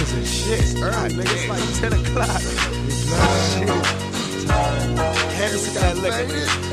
niggas and shit. Early, nigga. It's like 10 o'clock. Shit. Hennessy got liquor. It's